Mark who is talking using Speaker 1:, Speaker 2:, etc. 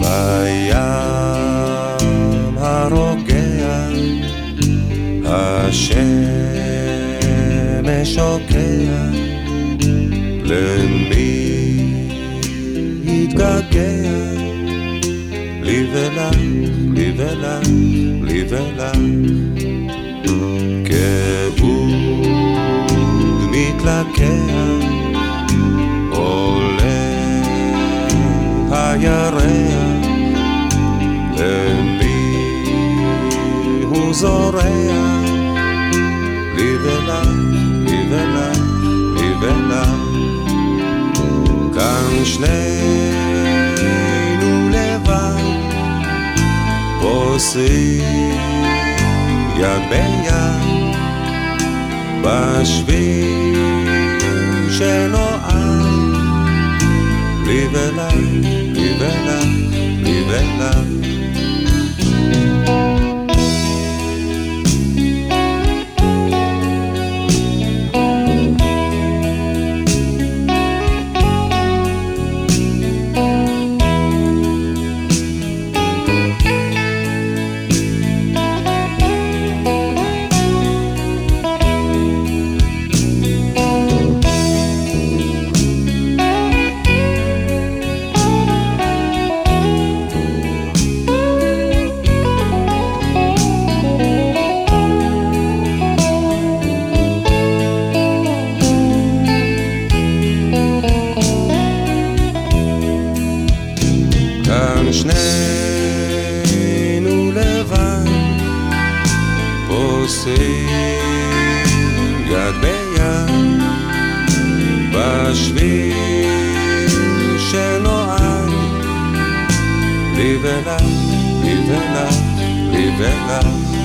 Speaker 1: בים הרוגע השמש שוקע למי יתגעגע לי ולך, לי ולך, לי ולך מתלקח עולה הירח למי הוא זורח לי ולך, לי ולך, לי ולך כאן שנינו לבד עושים יד ביד בשביל שנועד לי ולך, לי ולך, לי ולך שנינו לבד. פוסעים יד ביד בשביל שנועד. לי ולך, לי ולך, לי ולך